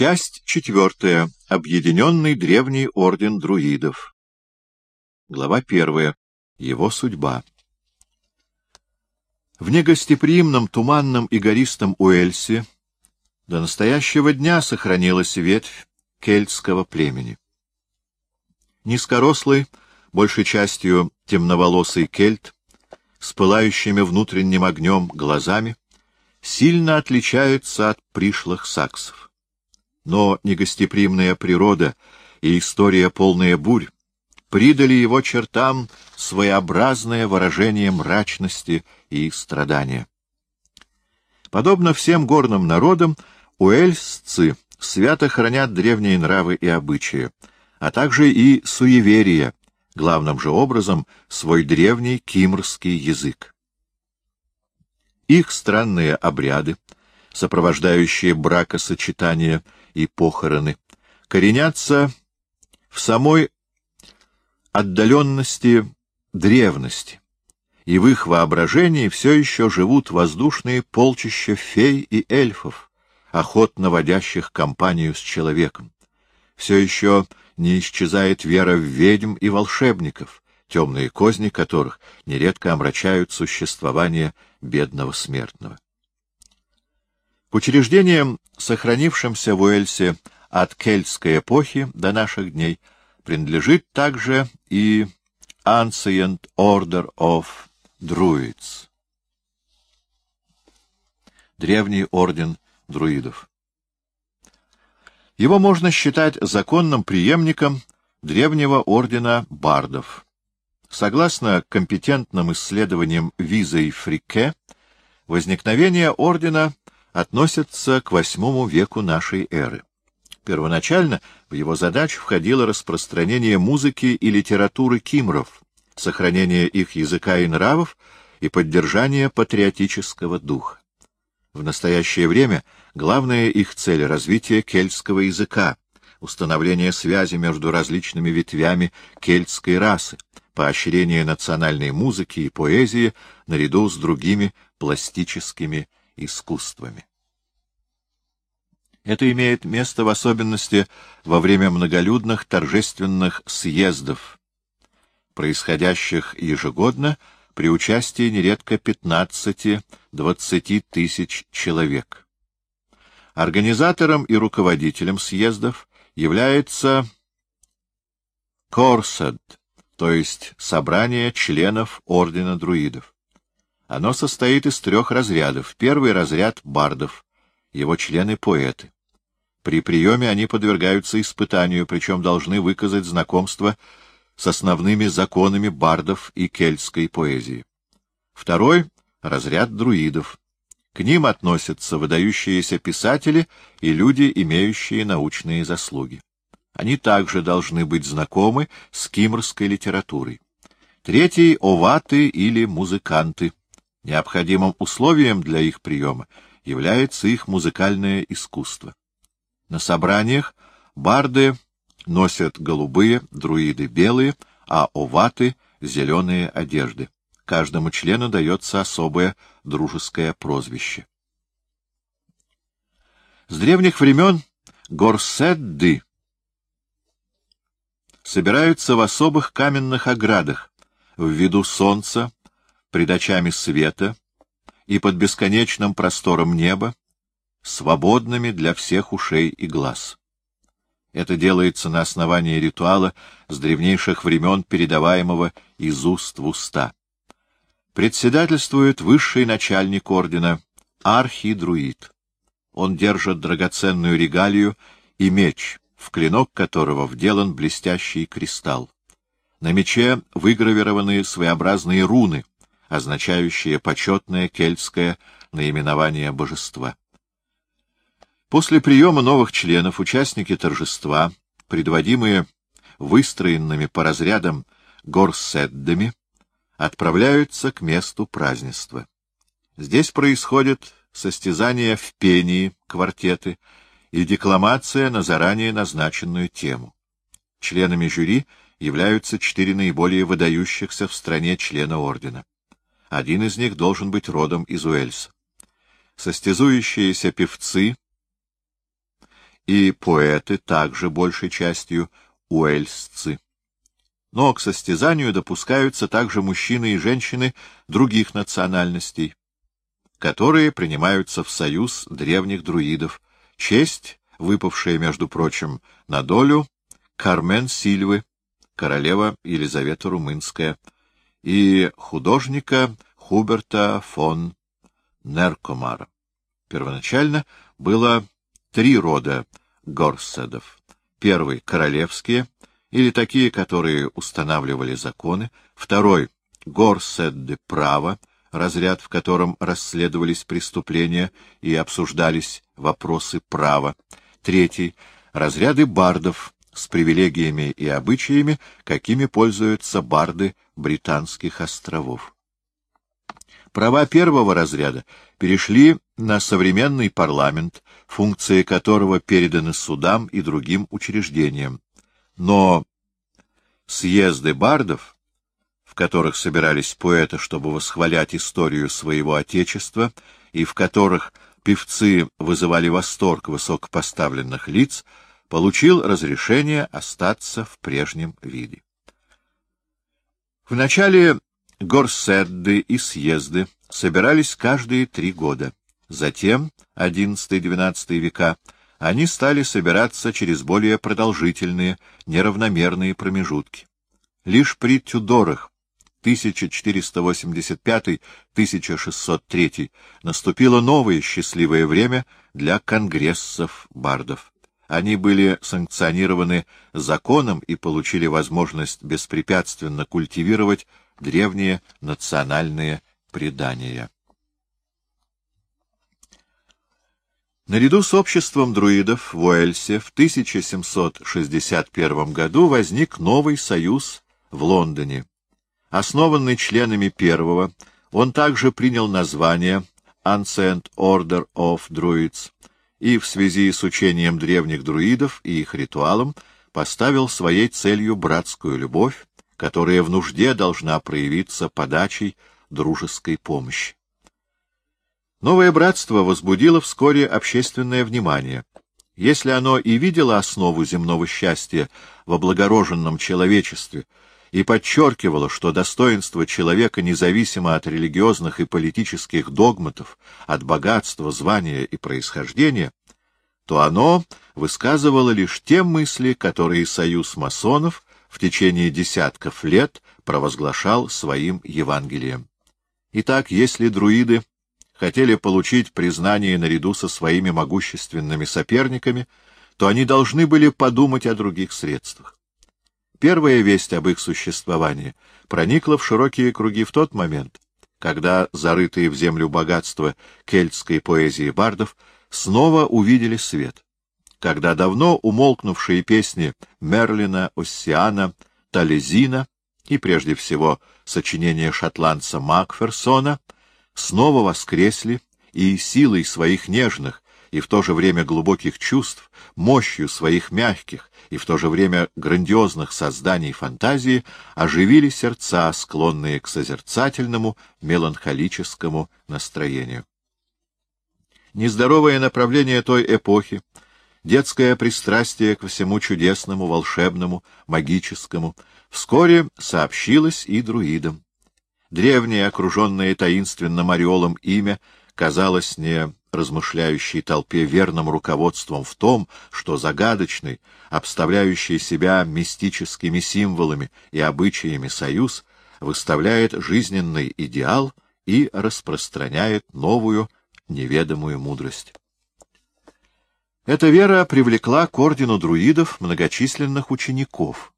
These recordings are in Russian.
Часть четвертая. Объединенный древний орден друидов. Глава первая. Его судьба. В негостеприимном, туманном и гористом Уэльсе до настоящего дня сохранилась ветвь кельтского племени. Низкорослый, большей частью темноволосый кельт, с пылающими внутренним огнем глазами, сильно отличается от пришлых саксов. Но негостеприимная природа и история полная бурь придали его чертам своеобразное выражение мрачности и страдания. Подобно всем горным народам, уэльсцы свято хранят древние нравы и обычаи, а также и суеверия, главным же образом свой древний кимрский язык. Их странные обряды, сопровождающие бракосочетания и похороны, коренятся в самой отдаленности древности, и в их воображении все еще живут воздушные полчища фей и эльфов, охотно водящих компанию с человеком. Все еще не исчезает вера в ведьм и волшебников, темные козни которых нередко омрачают существование бедного смертного. К учреждениям, сохранившимся в Уэльсе от кельтской эпохи до наших дней, принадлежит также и Ancient Order of Druids, древний орден друидов. Его можно считать законным преемником древнего ордена бардов. Согласно компетентным исследованиям Виза и Фрике, возникновение ордена относится к восьмому веку нашей эры. Первоначально в его задачу входило распространение музыки и литературы кимров, сохранение их языка и нравов и поддержание патриотического духа. В настоящее время главная их цель — развитие кельтского языка, установление связи между различными ветвями кельтской расы, поощрение национальной музыки и поэзии наряду с другими пластическими искусствами. Это имеет место в особенности во время многолюдных торжественных съездов, происходящих ежегодно при участии нередко 15-20 тысяч человек. Организатором и руководителем съездов является Корсад, то есть собрание членов Ордена Друидов. Оно состоит из трех разрядов. Первый разряд — бардов, его члены — поэты. При приеме они подвергаются испытанию, причем должны выказать знакомство с основными законами бардов и кельтской поэзии. Второй — разряд друидов. К ним относятся выдающиеся писатели и люди, имеющие научные заслуги. Они также должны быть знакомы с кимрской литературой. Третий — оваты или музыканты. Необходимым условием для их приема является их музыкальное искусство. На собраниях барды носят голубые, друиды — белые, а оваты — зеленые одежды. Каждому члену дается особое дружеское прозвище. С древних времен горседды собираются в особых каменных оградах, в виду солнца, пред света и под бесконечным простором неба, свободными для всех ушей и глаз. Это делается на основании ритуала с древнейших времен, передаваемого из уст в уста. Председательствует высший начальник ордена, архидруид. Он держит драгоценную регалию и меч, в клинок которого вделан блестящий кристалл. На мече выгравированы своеобразные руны, означающие почетное кельтское наименование божества. После приема новых членов участники торжества, предводимые выстроенными по разрядам горседдами, отправляются к месту празднества. Здесь происходит состязание в пении, квартеты и декламация на заранее назначенную тему. Членами жюри являются четыре наиболее выдающихся в стране члена ордена. Один из них должен быть родом из Уэльса. Состязующиеся певцы и поэты также большей частью уэльсцы. Но к состязанию допускаются также мужчины и женщины других национальностей, которые принимаются в союз древних друидов, честь, выпавшая, между прочим, на долю Кармен Сильвы, королева Елизавета Румынская, и художника Хуберта фон Неркомара. Первоначально было три рода горседов. Первый — королевские, или такие, которые устанавливали законы. Второй — горседы права, разряд, в котором расследовались преступления и обсуждались вопросы права. Третий — разряды бардов с привилегиями и обычаями, какими пользуются барды британских островов. Права первого разряда перешли на современный парламент, функции которого переданы судам и другим учреждениям. Но съезды бардов, в которых собирались поэты, чтобы восхвалять историю своего отечества, и в которых певцы вызывали восторг высокопоставленных лиц, получил разрешение остаться в прежнем виде. В начале горседды и съезды собирались каждые три года. Затем, XI-XII века, они стали собираться через более продолжительные, неравномерные промежутки. Лишь при Тюдорах 1485-1603 наступило новое счастливое время для конгрессов бардов. Они были санкционированы законом и получили возможность беспрепятственно культивировать древние национальные предания. Наряду с обществом друидов в Уэльсе в 1761 году возник новый союз в Лондоне. Основанный членами первого, он также принял название Ancient Order of Druids и в связи с учением древних друидов и их ритуалом поставил своей целью братскую любовь, которая в нужде должна проявиться подачей дружеской помощи. Новое братство возбудило вскоре общественное внимание. Если оно и видело основу земного счастья в облагороженном человечестве и подчеркивало, что достоинство человека независимо от религиозных и политических догматов, от богатства, звания и происхождения, то оно высказывало лишь те мысли, которые союз масонов в течение десятков лет провозглашал своим Евангелием. Итак, если друиды хотели получить признание наряду со своими могущественными соперниками, то они должны были подумать о других средствах. Первая весть об их существовании проникла в широкие круги в тот момент, когда зарытые в землю богатства кельтской поэзии бардов снова увидели свет, когда давно умолкнувшие песни Мерлина, Оссиана, Талезина и, прежде всего, сочинения шотландца Макферсона — снова воскресли и силой своих нежных и в то же время глубоких чувств, мощью своих мягких и в то же время грандиозных созданий фантазии оживили сердца, склонные к созерцательному, меланхолическому настроению. Нездоровое направление той эпохи, детское пристрастие ко всему чудесному, волшебному, магическому, вскоре сообщилось и друидам. Древнее, окруженное таинственным ореолом имя, казалось не размышляющей толпе верным руководством в том, что загадочный, обставляющий себя мистическими символами и обычаями союз, выставляет жизненный идеал и распространяет новую неведомую мудрость. Эта вера привлекла к ордену друидов многочисленных учеников.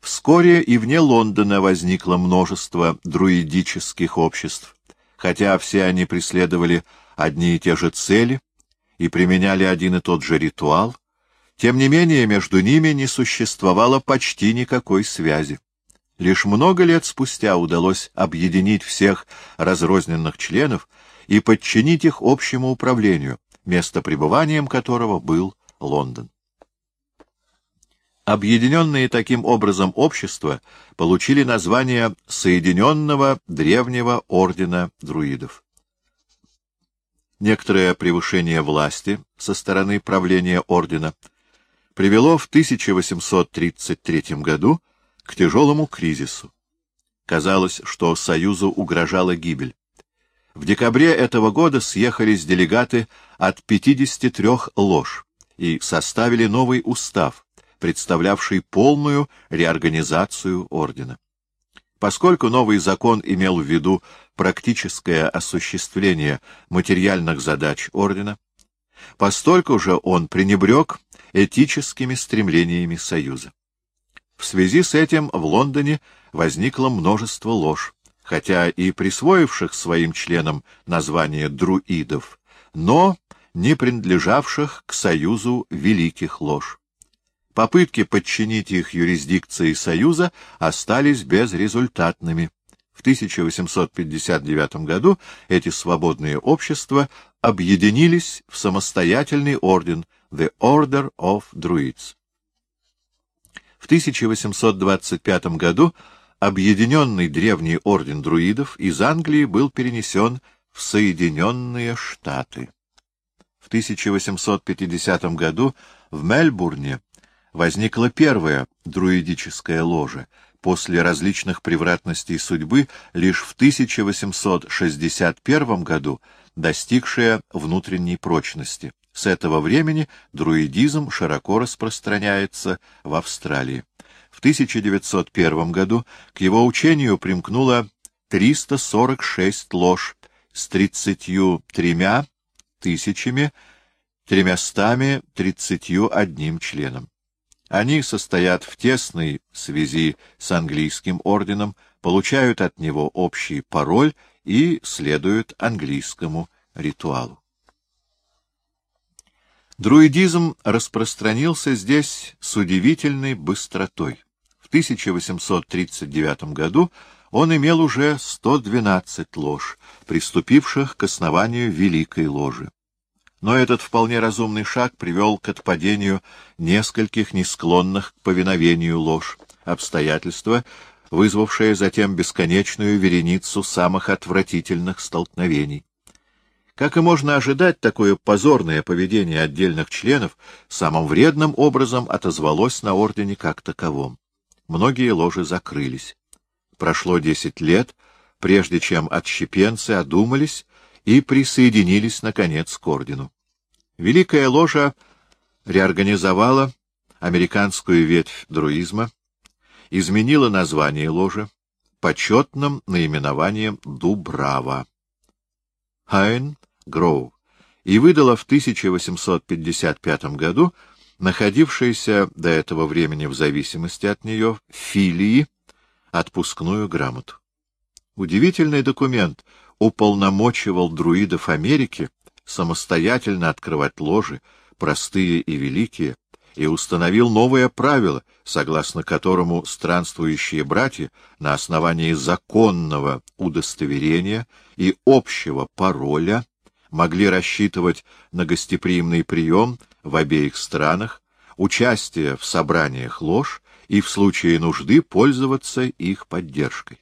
Вскоре и вне Лондона возникло множество друидических обществ, хотя все они преследовали одни и те же цели и применяли один и тот же ритуал, тем не менее между ними не существовало почти никакой связи. Лишь много лет спустя удалось объединить всех разрозненных членов и подчинить их общему управлению, место пребыванием которого был Лондон. Объединенные таким образом общества получили название Соединенного Древнего Ордена Друидов. некоторое превышение власти со стороны правления ордена привело в 1833 году к тяжелому кризису. Казалось, что Союзу угрожала гибель. В декабре этого года съехались делегаты от 53 лож и составили новый устав, представлявший полную реорганизацию ордена. Поскольку новый закон имел в виду практическое осуществление материальных задач ордена, постольку же он пренебрег этическими стремлениями Союза. В связи с этим в Лондоне возникло множество лож, хотя и присвоивших своим членам название друидов, но не принадлежавших к Союзу великих лож. Попытки подчинить их юрисдикции Союза остались безрезультатными. В 1859 году эти свободные общества объединились в самостоятельный орден The Order of Druids. В 1825 году объединенный древний орден друидов из Англии был перенесен в Соединенные Штаты. В 1850 году в Мельбурне возникла первая друидическая ложа, после различных превратностей судьбы лишь в 1861 году достигшая внутренней прочности. С этого времени друидизм широко распространяется в Австралии. В 1901 году к его учению примкнуло 346 лож с 33 тысячами 331 членом. Они состоят в тесной связи с английским орденом, получают от него общий пароль и следуют английскому ритуалу. Друидизм распространился здесь с удивительной быстротой. В 1839 году он имел уже 112 лож, приступивших к основанию Великой Ложи. Но этот вполне разумный шаг привел к отпадению нескольких несклонных к повиновению ложь, обстоятельства, вызвавшее затем бесконечную вереницу самых отвратительных столкновений. Как и можно ожидать, такое позорное поведение отдельных членов самым вредным образом отозвалось на ордене как таковом. Многие ложи закрылись. Прошло десять лет, прежде чем отщепенцы одумались и присоединились, наконец, к ордену. Великая ложа реорганизовала американскую ветвь друизма, изменила название ложи почетным наименованием Дубрава. Хайн Гроу и выдала в 1855 году находившейся до этого времени в зависимости от нее филии отпускную грамоту. Удивительный документ, уполномочивал друидов Америки самостоятельно открывать ложи, простые и великие, и установил новое правило, согласно которому странствующие братья на основании законного удостоверения и общего пароля могли рассчитывать на гостеприимный прием в обеих странах, участие в собраниях лож и в случае нужды пользоваться их поддержкой.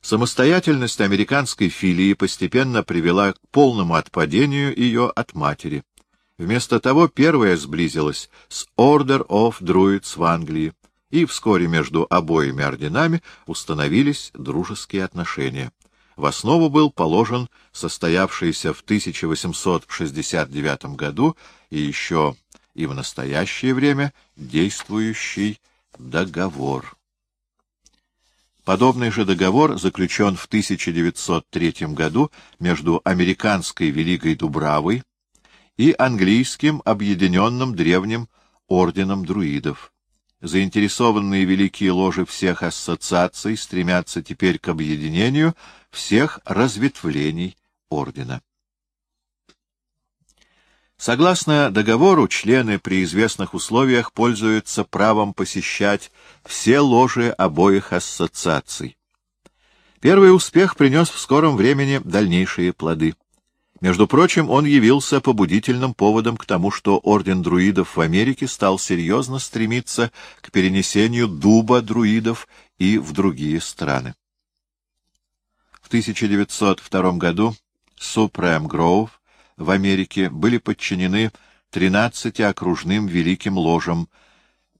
Самостоятельность американской филии постепенно привела к полному отпадению ее от матери. Вместо того первая сблизилась с Order of Druids в Англии, и вскоре между обоими орденами установились дружеские отношения. В основу был положен состоявшийся в 1869 году и еще и в настоящее время действующий договор. Подобный же договор заключен в 1903 году между американской Великой Дубравой и английским объединенным древним орденом друидов. Заинтересованные великие ложи всех ассоциаций стремятся теперь к объединению всех разветвлений ордена. Согласно договору, члены при известных условиях пользуются правом посещать все ложи обоих ассоциаций. Первый успех принес в скором времени дальнейшие плоды. Между прочим, он явился побудительным поводом к тому, что Орден Друидов в Америке стал серьезно стремиться к перенесению дуба друидов и в другие страны. В 1902 году Супрем Гроув в Америке были подчинены 13 окружным великим ложам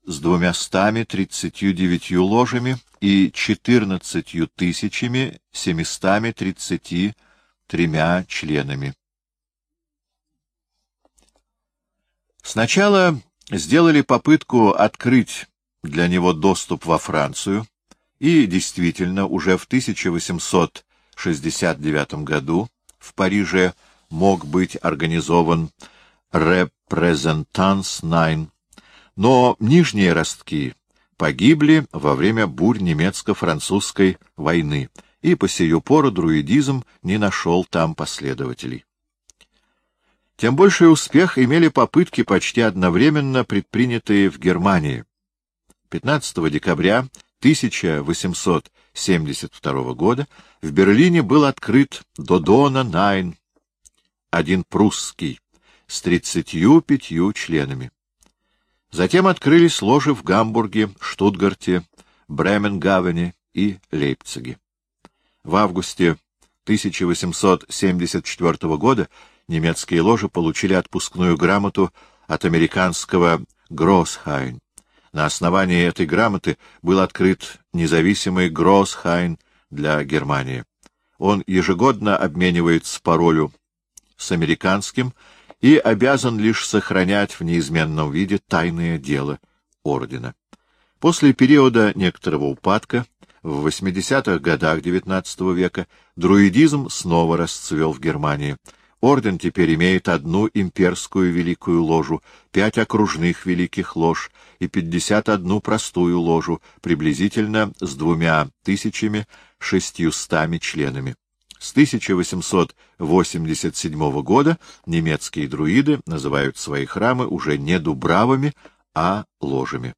с 239 ложами и 14 тысячами 733 членами. Сначала сделали попытку открыть для него доступ во Францию, и действительно уже в 1869 году в Париже мог быть организован «Репрезентанс Найн», но нижние ростки погибли во время бурь немецко-французской войны, и по сию пору друидизм не нашел там последователей. Тем больший успех имели попытки, почти одновременно предпринятые в Германии. 15 декабря 1872 года в Берлине был открыт Додона Найн, один прусский, с 35 членами. Затем открылись ложи в Гамбурге, Штутгарте, Бременгавене и Лейпциге. В августе 1874 года немецкие ложи получили отпускную грамоту от американского Гроссхайн. На основании этой грамоты был открыт независимый Гроссхайн для Германии. Он ежегодно обменивается паролю с американским и обязан лишь сохранять в неизменном виде тайное дело ордена. После периода некоторого упадка в 80-х годах XIX века друидизм снова расцвел в Германии — Орден теперь имеет одну имперскую великую ложу, пять окружных великих лож и пятьдесят одну простую ложу, приблизительно с двумя тысячами шестьюстами членами. С 1887 года немецкие друиды называют свои храмы уже не дубравами, а ложами.